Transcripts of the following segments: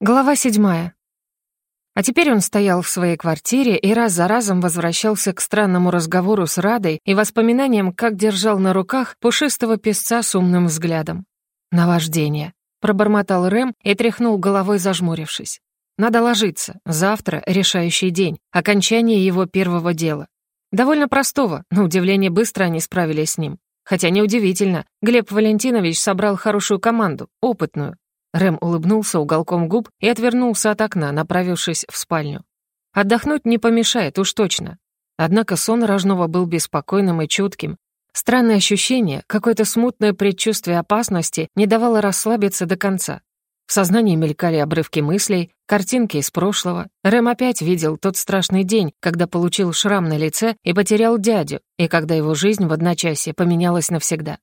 Глава седьмая. А теперь он стоял в своей квартире и раз за разом возвращался к странному разговору с Радой и воспоминаниям, как держал на руках пушистого песца с умным взглядом. «Наваждение», — пробормотал Рэм и тряхнул головой, зажмурившись. «Надо ложиться. Завтра решающий день, окончание его первого дела. Довольно простого, на удивление быстро они справились с ним. Хотя неудивительно, Глеб Валентинович собрал хорошую команду, опытную, Рэм улыбнулся уголком губ и отвернулся от окна, направившись в спальню. Отдохнуть не помешает, уж точно. Однако сон Рожного был беспокойным и чутким. Странное ощущение, какое-то смутное предчувствие опасности не давало расслабиться до конца. В сознании мелькали обрывки мыслей, картинки из прошлого. Рэм опять видел тот страшный день, когда получил шрам на лице и потерял дядю, и когда его жизнь в одночасье поменялась навсегда.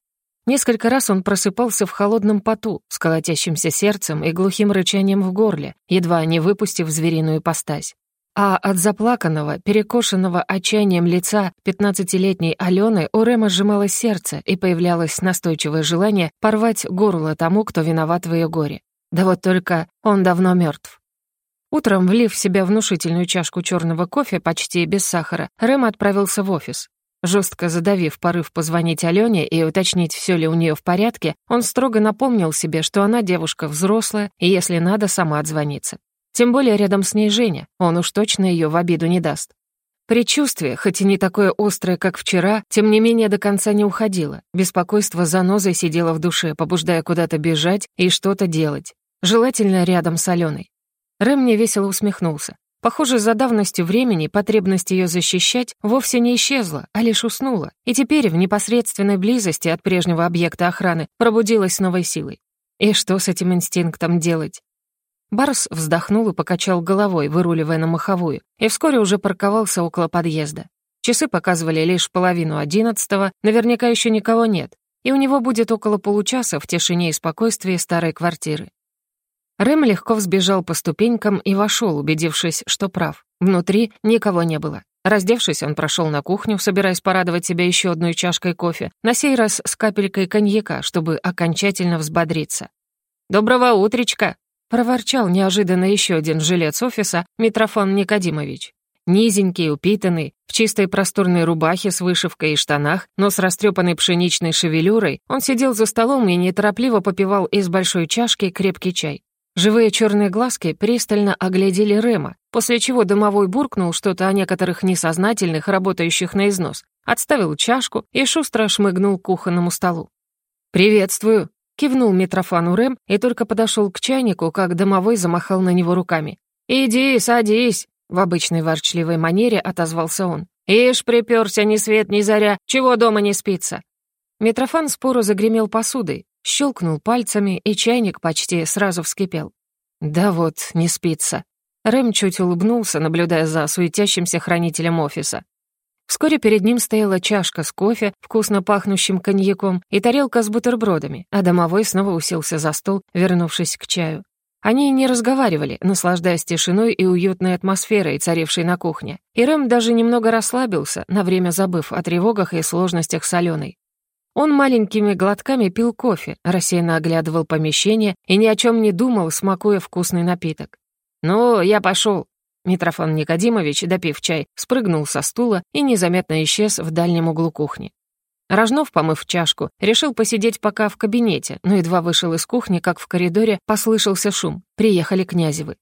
Несколько раз он просыпался в холодном поту, с колотящимся сердцем и глухим рычанием в горле, едва не выпустив звериную постась. А от заплаканного, перекошенного отчаянием лица пятнадцатилетней Алены у Рема сжималось сердце и появлялось настойчивое желание порвать горло тому, кто виноват в ее горе. Да вот только он давно мертв. Утром, влив в себя внушительную чашку черного кофе почти без сахара, Рэм отправился в офис. Жестко задавив порыв позвонить Алене и уточнить, все ли у нее в порядке, он строго напомнил себе, что она девушка взрослая и, если надо, сама отзвонится. Тем более рядом с ней Женя, он уж точно ее в обиду не даст. Предчувствие, хоть и не такое острое, как вчера, тем не менее до конца не уходило. Беспокойство занозой сидело в душе, побуждая куда-то бежать и что-то делать. Желательно рядом с Аленой. Рэм невесело усмехнулся. Похоже, за давностью времени потребность ее защищать вовсе не исчезла, а лишь уснула, и теперь в непосредственной близости от прежнего объекта охраны пробудилась с новой силой. И что с этим инстинктом делать? Барс вздохнул и покачал головой, выруливая на маховую, и вскоре уже парковался около подъезда. Часы показывали лишь половину одиннадцатого, наверняка еще никого нет, и у него будет около получаса в тишине и спокойствии старой квартиры. Рэм легко взбежал по ступенькам и вошел, убедившись, что прав. Внутри никого не было. Раздевшись, он прошел на кухню, собираясь порадовать себя еще одной чашкой кофе, на сей раз с капелькой коньяка, чтобы окончательно взбодриться. «Доброго утречка!» — проворчал неожиданно еще один жилец офиса Митрофан Никодимович. Низенький, упитанный, в чистой просторной рубахе с вышивкой и штанах, но с растрепанной пшеничной шевелюрой, он сидел за столом и неторопливо попивал из большой чашки крепкий чай. Живые черные глазки пристально оглядели Рема, после чего домовой буркнул что-то о некоторых несознательных, работающих на износ, отставил чашку и шустро шмыгнул к кухонному столу. «Приветствую!» — кивнул Митрофану Рэм и только подошел к чайнику, как домовой замахал на него руками. «Иди, садись!» — в обычной ворчливой манере отозвался он. «Ишь, приперся ни свет ни заря, чего дома не спится?» Митрофан спору загремел посудой, щелкнул пальцами, и чайник почти сразу вскипел. «Да вот, не спится». Рэм чуть улыбнулся, наблюдая за суетящимся хранителем офиса. Вскоре перед ним стояла чашка с кофе, вкусно пахнущим коньяком, и тарелка с бутербродами, а домовой снова уселся за стол, вернувшись к чаю. Они не разговаривали, наслаждаясь тишиной и уютной атмосферой, царившей на кухне. И Рэм даже немного расслабился, на время забыв о тревогах и сложностях с Аленой. Он маленькими глотками пил кофе, рассеянно оглядывал помещение и ни о чем не думал, смакуя вкусный напиток. «Ну, я пошел. Митрофан Никодимович, допив чай, спрыгнул со стула и незаметно исчез в дальнем углу кухни. Рожнов, помыв чашку, решил посидеть пока в кабинете, но едва вышел из кухни, как в коридоре послышался шум. Приехали Князевы.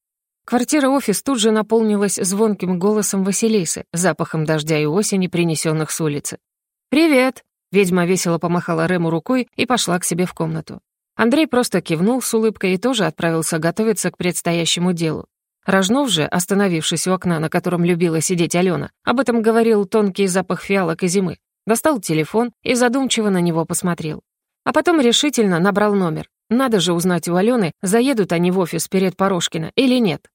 Квартира-офис тут же наполнилась звонким голосом Василисы, запахом дождя и осени, принесенных с улицы. «Привет!» Ведьма весело помахала Рему рукой и пошла к себе в комнату. Андрей просто кивнул с улыбкой и тоже отправился готовиться к предстоящему делу. Рожнов же, остановившись у окна, на котором любила сидеть Алена, об этом говорил тонкий запах фиалок и зимы, достал телефон и задумчиво на него посмотрел. А потом решительно набрал номер. Надо же узнать у Алены, заедут они в офис перед Порошкина или нет.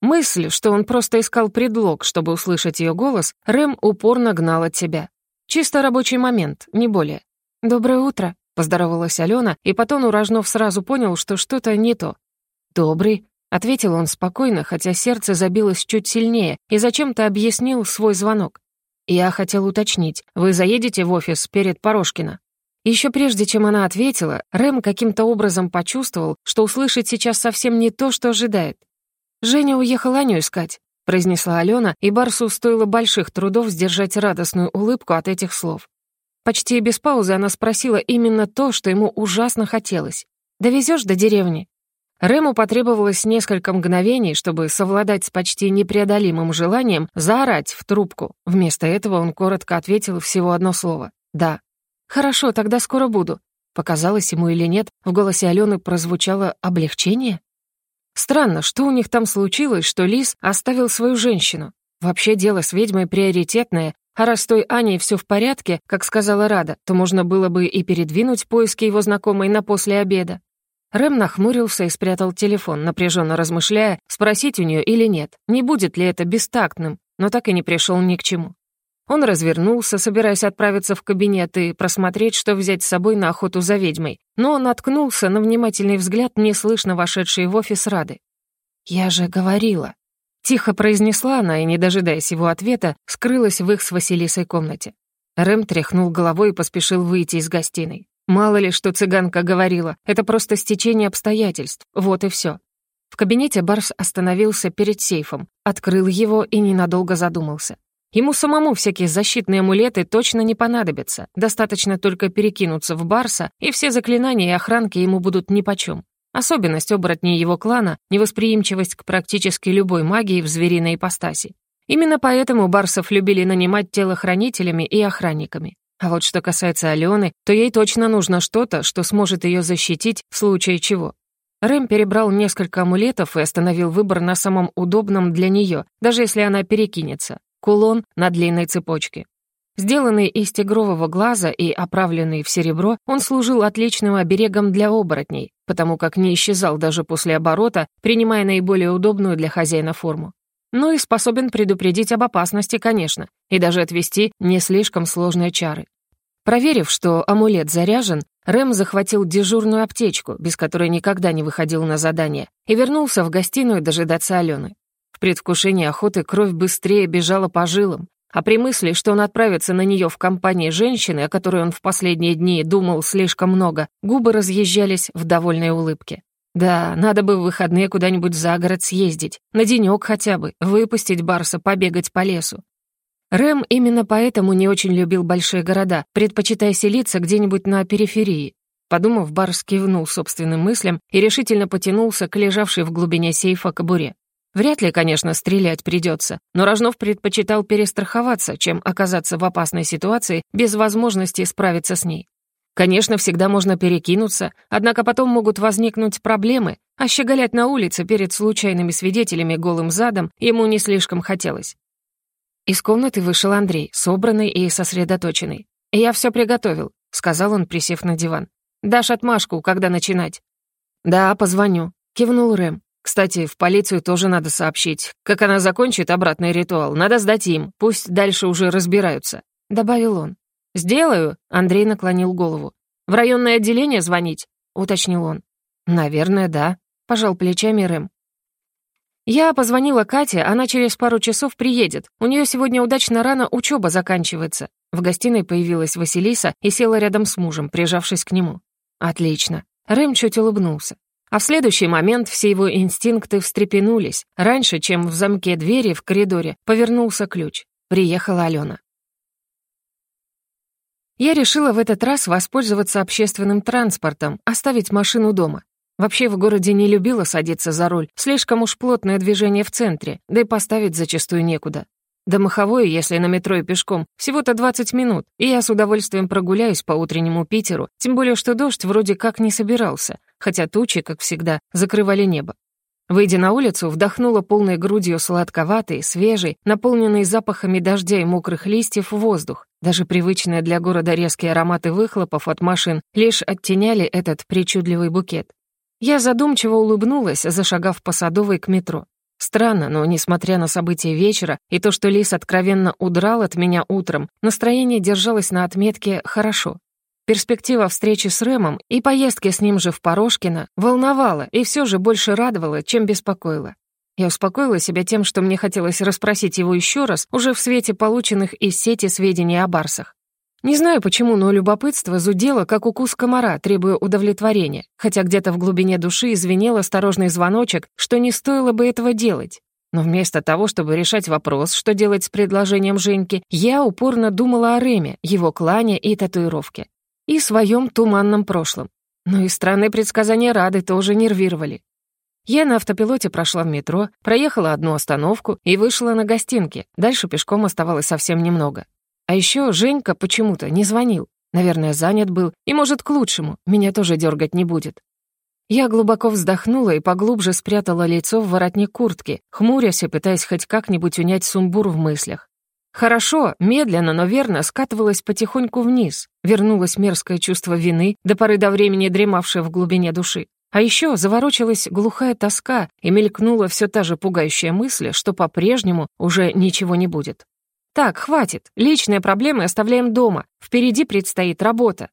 Мысль, что он просто искал предлог, чтобы услышать ее голос, Рэм упорно гнал от себя. Чисто рабочий момент, не более. «Доброе утро», — поздоровалась Алена, и потом Уражнов сразу понял, что что-то не то. «Добрый», — ответил он спокойно, хотя сердце забилось чуть сильнее, и зачем-то объяснил свой звонок. «Я хотел уточнить, вы заедете в офис перед Порошкина?» Еще прежде, чем она ответила, Рэм каким-то образом почувствовал, что услышит сейчас совсем не то, что ожидает. «Женя уехал Аню искать», — произнесла Алена, и Барсу стоило больших трудов сдержать радостную улыбку от этих слов. Почти без паузы она спросила именно то, что ему ужасно хотелось. «Довезёшь до деревни?» Рэму потребовалось несколько мгновений, чтобы совладать с почти непреодолимым желанием заорать в трубку. Вместо этого он коротко ответил всего одно слово «да». «Хорошо, тогда скоро буду». Показалось ему или нет, в голосе Алены прозвучало облегчение. Странно, что у них там случилось, что Лис оставил свою женщину. Вообще дело с ведьмой приоритетное, а раз той Аней все в порядке, как сказала Рада, то можно было бы и передвинуть поиски его знакомой на после обеда. Рэм нахмурился и спрятал телефон, напряженно размышляя, спросить у нее или нет, не будет ли это бестактным, но так и не пришел ни к чему. Он развернулся, собираясь отправиться в кабинет и просмотреть, что взять с собой на охоту за ведьмой, но наткнулся на внимательный взгляд, неслышно вошедший в офис Рады. «Я же говорила», Тихо произнесла она и, не дожидаясь его ответа, скрылась в их с Василисой комнате. Рэм тряхнул головой и поспешил выйти из гостиной. Мало ли, что цыганка говорила, это просто стечение обстоятельств, вот и все. В кабинете Барс остановился перед сейфом, открыл его и ненадолго задумался. Ему самому всякие защитные амулеты точно не понадобятся, достаточно только перекинуться в Барса, и все заклинания и охранки ему будут нипочем. Особенность оборотней его клана — невосприимчивость к практически любой магии в звериной ипостаси. Именно поэтому барсов любили нанимать телохранителями и охранниками. А вот что касается Алены, то ей точно нужно что-то, что сможет ее защитить в случае чего. Рэм перебрал несколько амулетов и остановил выбор на самом удобном для нее, даже если она перекинется. Кулон на длинной цепочке. Сделанный из тигрового глаза и оправленный в серебро, он служил отличным оберегом для оборотней, потому как не исчезал даже после оборота, принимая наиболее удобную для хозяина форму. Ну и способен предупредить об опасности, конечно, и даже отвести не слишком сложные чары. Проверив, что амулет заряжен, Рэм захватил дежурную аптечку, без которой никогда не выходил на задание, и вернулся в гостиную дожидаться Алены. В предвкушении охоты кровь быстрее бежала по жилам, а при мысли, что он отправится на нее в компании женщины, о которой он в последние дни думал слишком много, губы разъезжались в довольной улыбке. Да, надо бы в выходные куда-нибудь за город съездить, на денек хотя бы, выпустить Барса побегать по лесу. Рэм именно поэтому не очень любил большие города, предпочитая селиться где-нибудь на периферии. Подумав, Барс кивнул собственным мыслям и решительно потянулся к лежавшей в глубине сейфа кобуре. Вряд ли, конечно, стрелять придется, но Рожнов предпочитал перестраховаться, чем оказаться в опасной ситуации без возможности справиться с ней. Конечно, всегда можно перекинуться, однако потом могут возникнуть проблемы, а щеголять на улице перед случайными свидетелями голым задом ему не слишком хотелось. Из комнаты вышел Андрей, собранный и сосредоточенный. «Я все приготовил», — сказал он, присев на диван. «Дашь отмашку, когда начинать?» «Да, позвоню», — кивнул Рэм. Кстати, в полицию тоже надо сообщить. Как она закончит обратный ритуал, надо сдать им, пусть дальше уже разбираются», — добавил он. «Сделаю», — Андрей наклонил голову. «В районное отделение звонить?» — уточнил он. «Наверное, да», — пожал плечами Рэм. «Я позвонила Кате, она через пару часов приедет. У нее сегодня удачно рано учеба заканчивается». В гостиной появилась Василиса и села рядом с мужем, прижавшись к нему. «Отлично». Рэм чуть улыбнулся. А в следующий момент все его инстинкты встрепенулись. Раньше, чем в замке двери в коридоре, повернулся ключ. Приехала Алена. Я решила в этот раз воспользоваться общественным транспортом, оставить машину дома. Вообще в городе не любила садиться за руль, слишком уж плотное движение в центре, да и поставить зачастую некуда. До Маховой, если на метро и пешком, всего-то 20 минут, и я с удовольствием прогуляюсь по утреннему Питеру, тем более что дождь вроде как не собирался, хотя тучи, как всегда, закрывали небо. Выйдя на улицу, вдохнула полной грудью сладковатый, свежий, наполненный запахами дождя и мокрых листьев воздух. Даже привычные для города резкие ароматы выхлопов от машин лишь оттеняли этот причудливый букет. Я задумчиво улыбнулась, зашагав по Садовой к метро. Странно, но несмотря на события вечера и то, что Лис откровенно удрал от меня утром, настроение держалось на отметке «хорошо». Перспектива встречи с Рэмом и поездки с ним же в Порошкино волновала и все же больше радовала, чем беспокоила. Я успокоила себя тем, что мне хотелось расспросить его еще раз, уже в свете полученных из сети сведений о барсах. Не знаю почему, но любопытство зудело, как укус комара, требуя удовлетворения, хотя где-то в глубине души извинел осторожный звоночек, что не стоило бы этого делать. Но вместо того, чтобы решать вопрос, что делать с предложением Женьки, я упорно думала о Реме, его клане и татуировке. И своем туманном прошлом. Но и странные предсказания Рады тоже нервировали. Я на автопилоте прошла в метро, проехала одну остановку и вышла на гостинки. Дальше пешком оставалось совсем немного. А еще Женька почему-то не звонил. Наверное, занят был, и, может, к лучшему, меня тоже дергать не будет. Я глубоко вздохнула и поглубже спрятала лицо в воротник куртки, хмурясь и пытаясь хоть как-нибудь унять сумбур в мыслях. Хорошо, медленно, но верно скатывалась потихоньку вниз. Вернулось мерзкое чувство вины, до поры до времени дремавшее в глубине души. А еще заворочилась глухая тоска и мелькнула все та же пугающая мысль, что по-прежнему уже ничего не будет. Так, хватит, личные проблемы оставляем дома, впереди предстоит работа.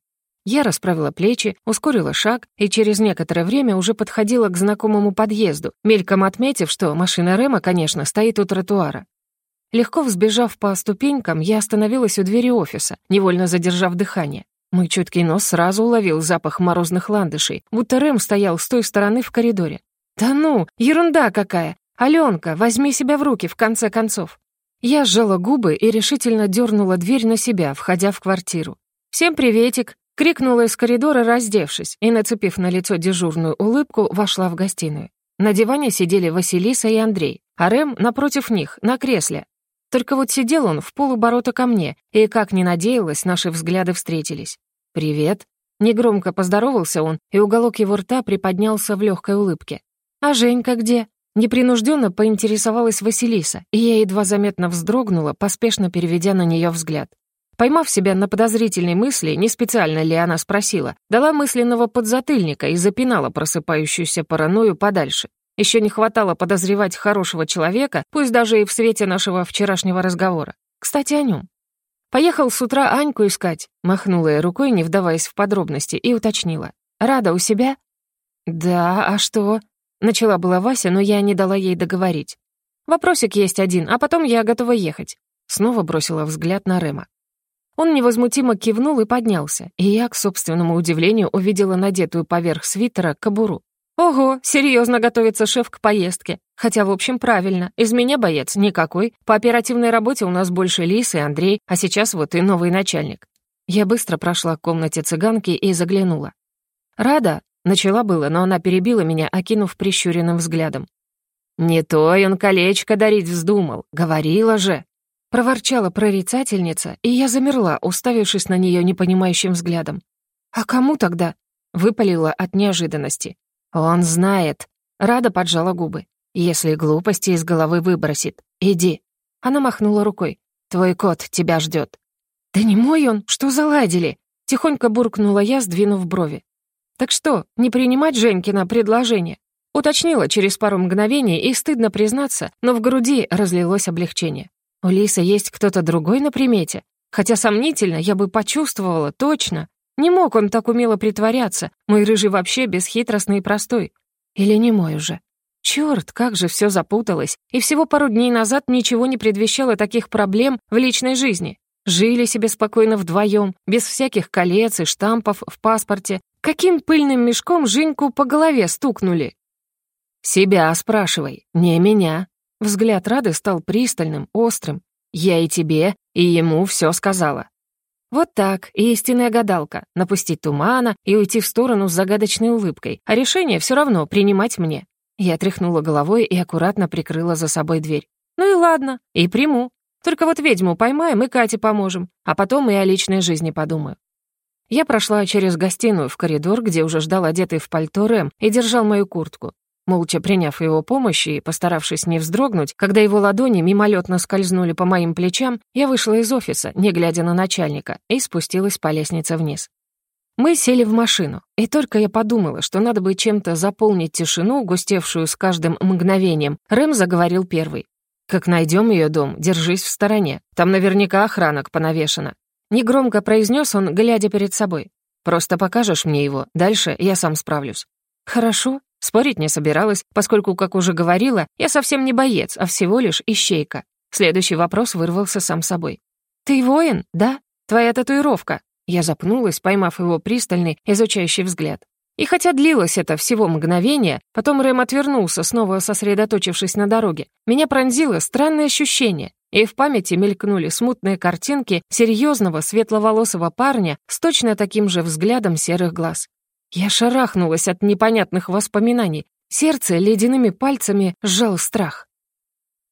Я расправила плечи, ускорила шаг и через некоторое время уже подходила к знакомому подъезду, мельком отметив, что машина Рема, конечно, стоит у тротуара. Легко взбежав по ступенькам, я остановилась у двери офиса, невольно задержав дыхание. Мой чуткий нос сразу уловил запах морозных ландышей, будто Рэм стоял с той стороны в коридоре. «Да ну, ерунда какая! Аленка, возьми себя в руки, в конце концов!» Я сжала губы и решительно дернула дверь на себя, входя в квартиру. «Всем приветик!» — крикнула из коридора, раздевшись, и, нацепив на лицо дежурную улыбку, вошла в гостиную. На диване сидели Василиса и Андрей, а Рэм напротив них, на кресле. Только вот сидел он в полуборота ко мне, и, как ни надеялась, наши взгляды встретились. «Привет». Негромко поздоровался он, и уголок его рта приподнялся в легкой улыбке. «А Женька где?» Непринужденно поинтересовалась Василиса, и я едва заметно вздрогнула, поспешно переведя на нее взгляд. Поймав себя на подозрительной мысли, не специально ли она спросила, дала мысленного подзатыльника и запинала просыпающуюся паранойю подальше. Еще не хватало подозревать хорошего человека, пусть даже и в свете нашего вчерашнего разговора. Кстати, о нем. «Поехал с утра Аньку искать», — махнула я рукой, не вдаваясь в подробности, и уточнила. «Рада у себя?» «Да, а что?» — начала была Вася, но я не дала ей договорить. «Вопросик есть один, а потом я готова ехать». Снова бросила взгляд на Рема. Он невозмутимо кивнул и поднялся, и я, к собственному удивлению, увидела надетую поверх свитера кобуру. Ого, серьезно готовится шеф к поездке. Хотя, в общем, правильно. Из меня боец никакой. По оперативной работе у нас больше Лис и Андрей, а сейчас вот и новый начальник. Я быстро прошла к комнате цыганки и заглянула. «Рада?» — начала было, но она перебила меня, окинув прищуренным взглядом. «Не то он колечко дарить вздумал, говорила же!» Проворчала прорицательница, и я замерла, уставившись на нее непонимающим взглядом. «А кому тогда?» — выпалила от неожиданности. «Он знает». Рада поджала губы. «Если глупости из головы выбросит, иди». Она махнула рукой. «Твой кот тебя ждет». «Да не мой он, что заладили?» Тихонько буркнула я, сдвинув брови. «Так что, не принимать Женькина предложение?» Уточнила через пару мгновений, и стыдно признаться, но в груди разлилось облегчение. У Лисы есть кто-то другой на примете. Хотя сомнительно, я бы почувствовала, точно. Не мог он так умело притворяться, мой рыжий вообще бесхитростный и простой. Или не мой уже? Чёрт, как же всё запуталось, и всего пару дней назад ничего не предвещало таких проблем в личной жизни. Жили себе спокойно вдвоем, без всяких колец и штампов в паспорте. Каким пыльным мешком Женьку по голове стукнули? «Себя спрашивай, не меня». Взгляд Рады стал пристальным, острым. «Я и тебе, и ему всё сказала. Вот так, истинная гадалка, напустить тумана и уйти в сторону с загадочной улыбкой, а решение все равно принимать мне. Я тряхнула головой и аккуратно прикрыла за собой дверь. Ну и ладно, и приму. Только вот ведьму поймаем и Кате поможем, а потом и о личной жизни подумаю. Я прошла через гостиную в коридор, где уже ждал одетый в пальто Рэм и держал мою куртку. Молча приняв его помощь и постаравшись не вздрогнуть, когда его ладони мимолетно скользнули по моим плечам, я вышла из офиса, не глядя на начальника, и спустилась по лестнице вниз. Мы сели в машину, и только я подумала, что надо бы чем-то заполнить тишину, густевшую с каждым мгновением, Рэм заговорил первый. «Как найдем ее дом, держись в стороне. Там наверняка охранок понавешена». Негромко произнес он, глядя перед собой. «Просто покажешь мне его, дальше я сам справлюсь». «Хорошо», Спорить не собиралась, поскольку, как уже говорила, я совсем не боец, а всего лишь ищейка. Следующий вопрос вырвался сам собой. «Ты воин, да?» твоя татуировка». Я запнулась, поймав его пристальный, изучающий взгляд. И хотя длилось это всего мгновение, потом Рэм отвернулся, снова сосредоточившись на дороге, меня пронзило странное ощущение, и в памяти мелькнули смутные картинки серьезного светловолосого парня с точно таким же взглядом серых глаз. Я шарахнулась от непонятных воспоминаний, сердце ледяными пальцами сжал страх.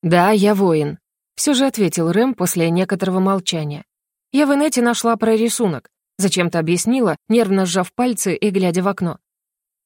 «Да, я воин», — все же ответил Рэм после некоторого молчания. Я в инете нашла про рисунок. Зачем-то объяснила, нервно сжав пальцы и глядя в окно.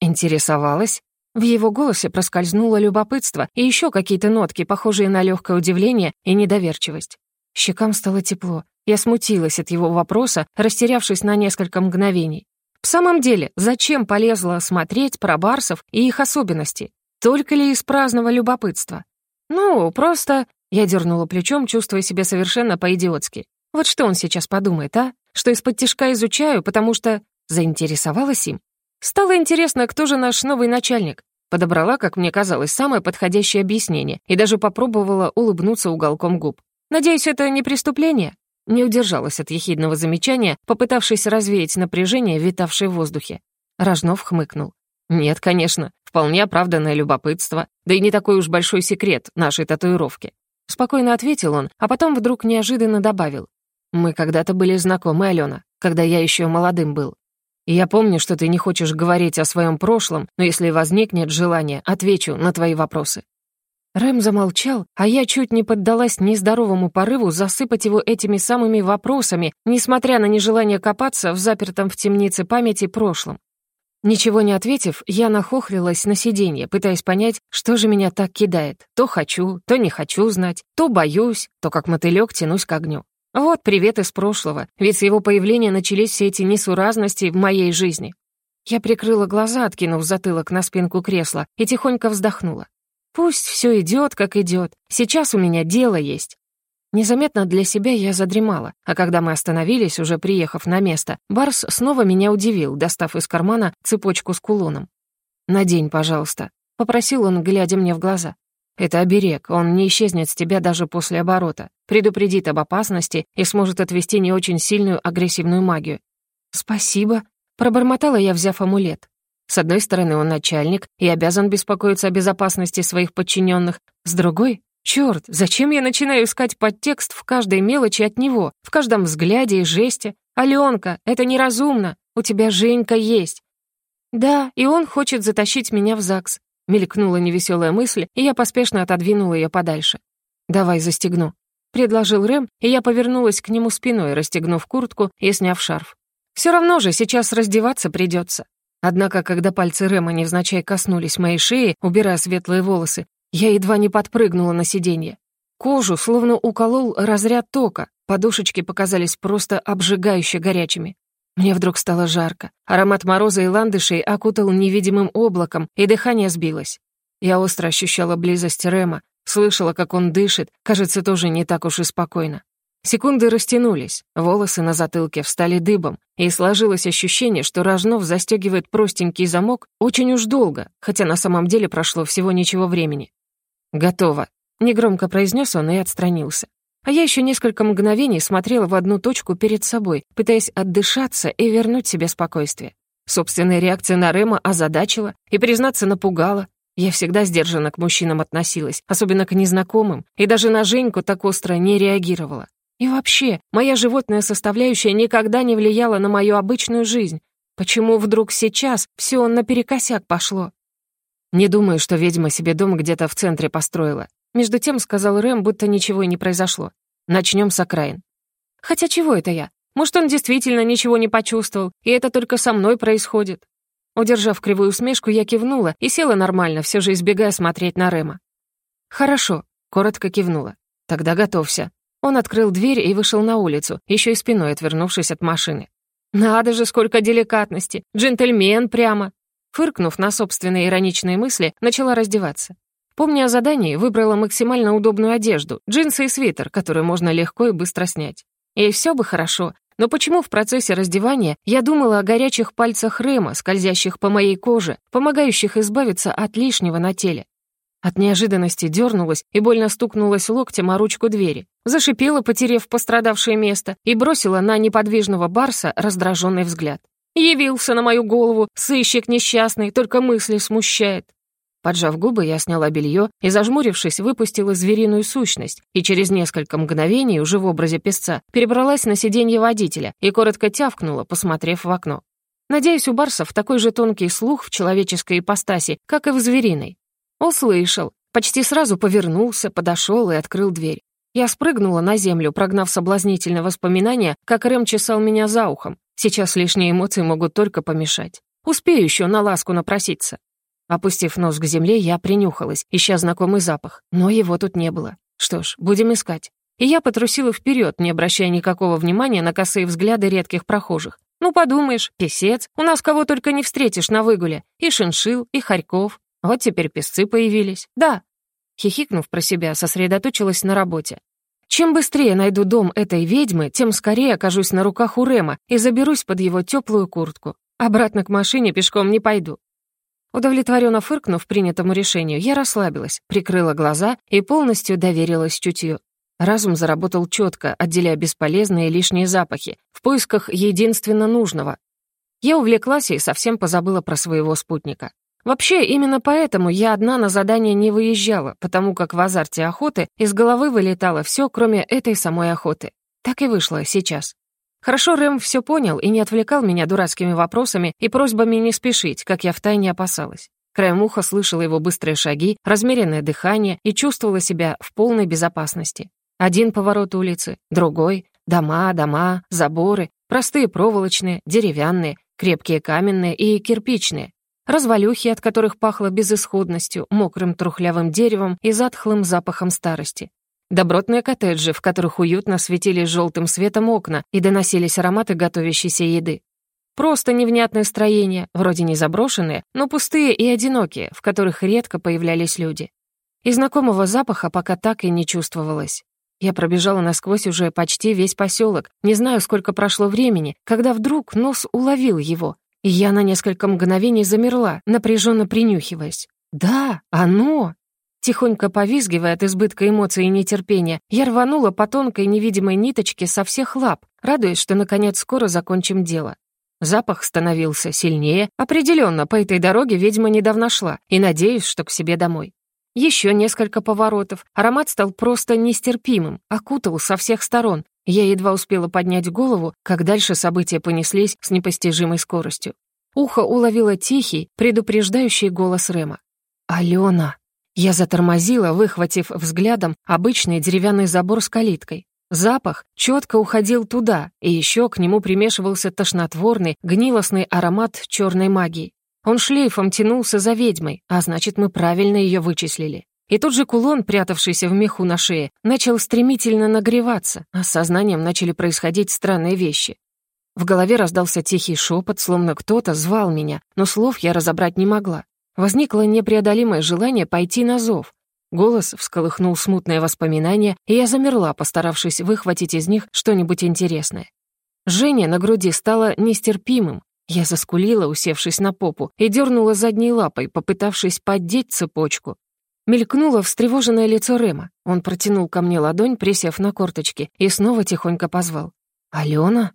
Интересовалась? В его голосе проскользнуло любопытство и еще какие-то нотки, похожие на легкое удивление и недоверчивость. Щекам стало тепло. Я смутилась от его вопроса, растерявшись на несколько мгновений. В самом деле, зачем полезла смотреть про барсов и их особенности? Только ли из праздного любопытства? Ну, просто... Я дернула плечом, чувствуя себя совершенно по-идиотски. Вот что он сейчас подумает, а? Что из-под тишка изучаю, потому что заинтересовалась им? Стало интересно, кто же наш новый начальник. Подобрала, как мне казалось, самое подходящее объяснение и даже попробовала улыбнуться уголком губ. Надеюсь, это не преступление? Не удержалась от ехидного замечания, попытавшись развеять напряжение, витавшее в воздухе. Рожнов хмыкнул. «Нет, конечно, вполне оправданное любопытство, да и не такой уж большой секрет нашей татуировки». Спокойно ответил он, а потом вдруг неожиданно добавил. Мы когда-то были знакомы, Алена, когда я еще молодым был. И я помню, что ты не хочешь говорить о своем прошлом, но если возникнет желание, отвечу на твои вопросы». Рэм замолчал, а я чуть не поддалась нездоровому порыву засыпать его этими самыми вопросами, несмотря на нежелание копаться в запертом в темнице памяти прошлом. Ничего не ответив, я нахохлилась на сиденье, пытаясь понять, что же меня так кидает. То хочу, то не хочу знать, то боюсь, то как мотылёк тянусь к огню. Вот привет из прошлого, ведь с его появления начались все эти несуразности в моей жизни. Я прикрыла глаза, откинув затылок на спинку кресла, и тихонько вздохнула. Пусть все идет, как идет. Сейчас у меня дело есть. Незаметно для себя я задремала, а когда мы остановились, уже приехав на место, Барс снова меня удивил, достав из кармана цепочку с кулоном. «Надень, пожалуйста», — попросил он, глядя мне в глаза. Это оберег, он не исчезнет с тебя даже после оборота, предупредит об опасности и сможет отвести не очень сильную агрессивную магию. «Спасибо», — пробормотала я, взяв амулет. С одной стороны, он начальник и обязан беспокоиться о безопасности своих подчиненных. С другой, черт, зачем я начинаю искать подтекст в каждой мелочи от него, в каждом взгляде и жесте? Аленка, это неразумно, у тебя Женька есть. Да, и он хочет затащить меня в ЗАГС. Мелькнула невеселая мысль, и я поспешно отодвинула ее подальше. «Давай застегну», — предложил Рэм, и я повернулась к нему спиной, расстегнув куртку и сняв шарф. Все равно же сейчас раздеваться придется. Однако, когда пальцы Рэма невзначай коснулись моей шеи, убирая светлые волосы, я едва не подпрыгнула на сиденье. Кожу словно уколол разряд тока, подушечки показались просто обжигающе горячими. Мне вдруг стало жарко. Аромат мороза и ландышей окутал невидимым облаком, и дыхание сбилось. Я остро ощущала близость Рема, слышала, как он дышит, кажется, тоже не так уж и спокойно. Секунды растянулись, волосы на затылке встали дыбом, и сложилось ощущение, что Рожнов застегивает простенький замок очень уж долго, хотя на самом деле прошло всего ничего времени. «Готово», — негромко произнес он и отстранился. А я еще несколько мгновений смотрела в одну точку перед собой, пытаясь отдышаться и вернуть себе спокойствие. Собственная реакция на Рема озадачила и, признаться, напугала. Я всегда сдержанно к мужчинам относилась, особенно к незнакомым, и даже на Женьку так остро не реагировала. И вообще, моя животная составляющая никогда не влияла на мою обычную жизнь. Почему вдруг сейчас все наперекосяк пошло? Не думаю, что ведьма себе дом где-то в центре построила. Между тем сказал Рэм, будто ничего и не произошло. Начнем с окраин. Хотя чего это я? Может, он действительно ничего не почувствовал, и это только со мной происходит? Удержав кривую усмешку, я кивнула и села нормально, все же избегая смотреть на Рема. «Хорошо», — коротко кивнула. «Тогда готовься». Он открыл дверь и вышел на улицу, еще и спиной отвернувшись от машины. «Надо же, сколько деликатности! Джентльмен прямо!» Фыркнув на собственные ироничные мысли, начала раздеваться. Помня о задании, выбрала максимально удобную одежду, джинсы и свитер, которые можно легко и быстро снять. И все бы хорошо, но почему в процессе раздевания я думала о горячих пальцах Рэма, скользящих по моей коже, помогающих избавиться от лишнего на теле? От неожиданности дернулась и больно стукнулась локтем о ручку двери. Зашипела, потерев пострадавшее место, и бросила на неподвижного барса раздраженный взгляд. Явился на мою голову, сыщик несчастный, только мысли смущает. Поджав губы, я сняла белье и, зажмурившись, выпустила звериную сущность, и через несколько мгновений, уже в образе песца, перебралась на сиденье водителя и коротко тявкнула, посмотрев в окно. Надеюсь, у барсов такой же тонкий слух в человеческой ипостаси, как и в звериной. Услышал, почти сразу повернулся, подошел и открыл дверь. Я спрыгнула на землю, прогнав соблазнительное воспоминание, как Рэм чесал меня за ухом. Сейчас лишние эмоции могут только помешать. Успею еще на ласку напроситься. Опустив нос к земле, я принюхалась, ища знакомый запах, но его тут не было. Что ж, будем искать. И я потрусила вперед, не обращая никакого внимания на косые взгляды редких прохожих. Ну, подумаешь, песец, у нас кого только не встретишь на выгуле. И шиншил, и хорьков. Вот теперь песцы появились. Да. Хихикнув про себя, сосредоточилась на работе. Чем быстрее найду дом этой ведьмы, тем скорее окажусь на руках у Рема и заберусь под его теплую куртку. Обратно к машине пешком не пойду. Удовлетворенно фыркнув принятому решению, я расслабилась, прикрыла глаза и полностью доверилась чутью. Разум заработал четко, отделяя бесполезные лишние запахи, в поисках единственно нужного. Я увлеклась и совсем позабыла про своего спутника. Вообще, именно поэтому я одна на задание не выезжала, потому как в азарте охоты из головы вылетало все, кроме этой самой охоты. Так и вышло сейчас. Хорошо Рэм все понял и не отвлекал меня дурацкими вопросами и просьбами не спешить, как я втайне опасалась. Краем уха слышала его быстрые шаги, размеренное дыхание и чувствовала себя в полной безопасности. Один поворот улицы, другой, дома, дома, заборы, простые проволочные, деревянные, крепкие каменные и кирпичные, развалюхи, от которых пахло безысходностью, мокрым трухлявым деревом и затхлым запахом старости, Добротные коттеджи, в которых уютно светились желтым светом окна и доносились ароматы готовящейся еды. Просто невнятное строение, вроде не заброшенные, но пустые и одинокие, в которых редко появлялись люди. И знакомого запаха пока так и не чувствовалось. Я пробежала насквозь уже почти весь поселок, не знаю, сколько прошло времени, когда вдруг нос уловил его, и я на несколько мгновений замерла, напряженно принюхиваясь. Да, оно! Тихонько повизгивая от избытка эмоций и нетерпения, я рванула по тонкой невидимой ниточке со всех лап, радуясь, что наконец скоро закончим дело. Запах становился сильнее. Определенно, по этой дороге ведьма недавно шла, и надеюсь, что к себе домой. Еще несколько поворотов. Аромат стал просто нестерпимым, окутал со всех сторон. Я едва успела поднять голову, как дальше события понеслись с непостижимой скоростью. Ухо уловило тихий, предупреждающий голос Рема. «Алена!» Я затормозила, выхватив взглядом обычный деревянный забор с калиткой. Запах четко уходил туда, и еще к нему примешивался тошнотворный, гнилостный аромат черной магии. Он шлейфом тянулся за ведьмой, а значит, мы правильно ее вычислили. И тут же кулон, прятавшийся в меху на шее, начал стремительно нагреваться, а с сознанием начали происходить странные вещи. В голове раздался тихий шепот, словно кто-то звал меня, но слов я разобрать не могла. Возникло непреодолимое желание пойти на зов. Голос всколыхнул смутное воспоминание, и я замерла, постаравшись выхватить из них что-нибудь интересное. Жжение на груди стало нестерпимым. Я заскулила, усевшись на попу, и дернула задней лапой, попытавшись поддеть цепочку. Мелькнуло встревоженное лицо Рема. Он протянул ко мне ладонь, присев на корточки, и снова тихонько позвал. «Алена?»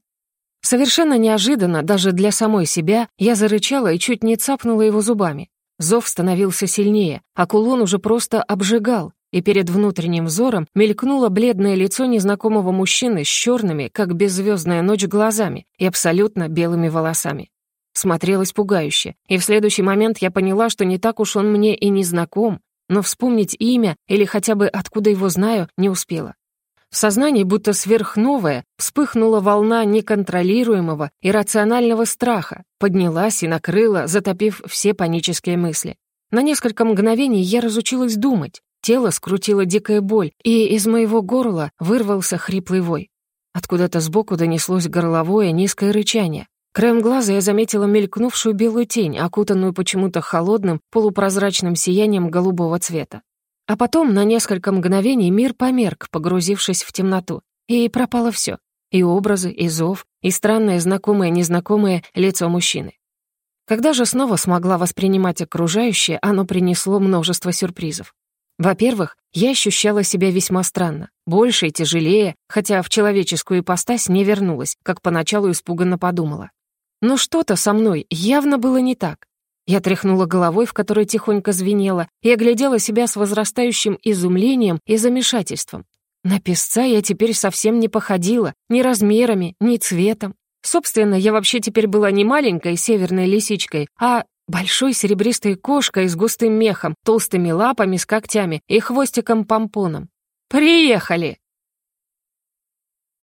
Совершенно неожиданно, даже для самой себя, я зарычала и чуть не цапнула его зубами. Зов становился сильнее, а кулон уже просто обжигал, и перед внутренним взором мелькнуло бледное лицо незнакомого мужчины с черными, как беззвездная ночь, глазами и абсолютно белыми волосами. Смотрелось пугающе, и в следующий момент я поняла, что не так уж он мне и не знаком, но вспомнить имя или хотя бы откуда его знаю не успела. В сознании, будто сверхновая, вспыхнула волна неконтролируемого, иррационального страха, поднялась и накрыла, затопив все панические мысли. На несколько мгновений я разучилась думать, тело скрутило дикая боль, и из моего горла вырвался хриплый вой. Откуда-то сбоку донеслось горловое низкое рычание. Краем глаза я заметила мелькнувшую белую тень, окутанную почему-то холодным, полупрозрачным сиянием голубого цвета. А потом на несколько мгновений мир померк, погрузившись в темноту. И пропало все: И образы, и зов, и странное знакомое-незнакомое лицо мужчины. Когда же снова смогла воспринимать окружающее, оно принесло множество сюрпризов. Во-первых, я ощущала себя весьма странно, больше и тяжелее, хотя в человеческую ипостась не вернулась, как поначалу испуганно подумала. Но что-то со мной явно было не так. Я тряхнула головой, в которой тихонько звенела, и оглядела себя с возрастающим изумлением и замешательством. На песца я теперь совсем не походила, ни размерами, ни цветом. Собственно, я вообще теперь была не маленькой северной лисичкой, а большой серебристой кошкой с густым мехом, толстыми лапами с когтями и хвостиком-помпоном. «Приехали!»